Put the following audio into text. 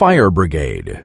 Fire brigade.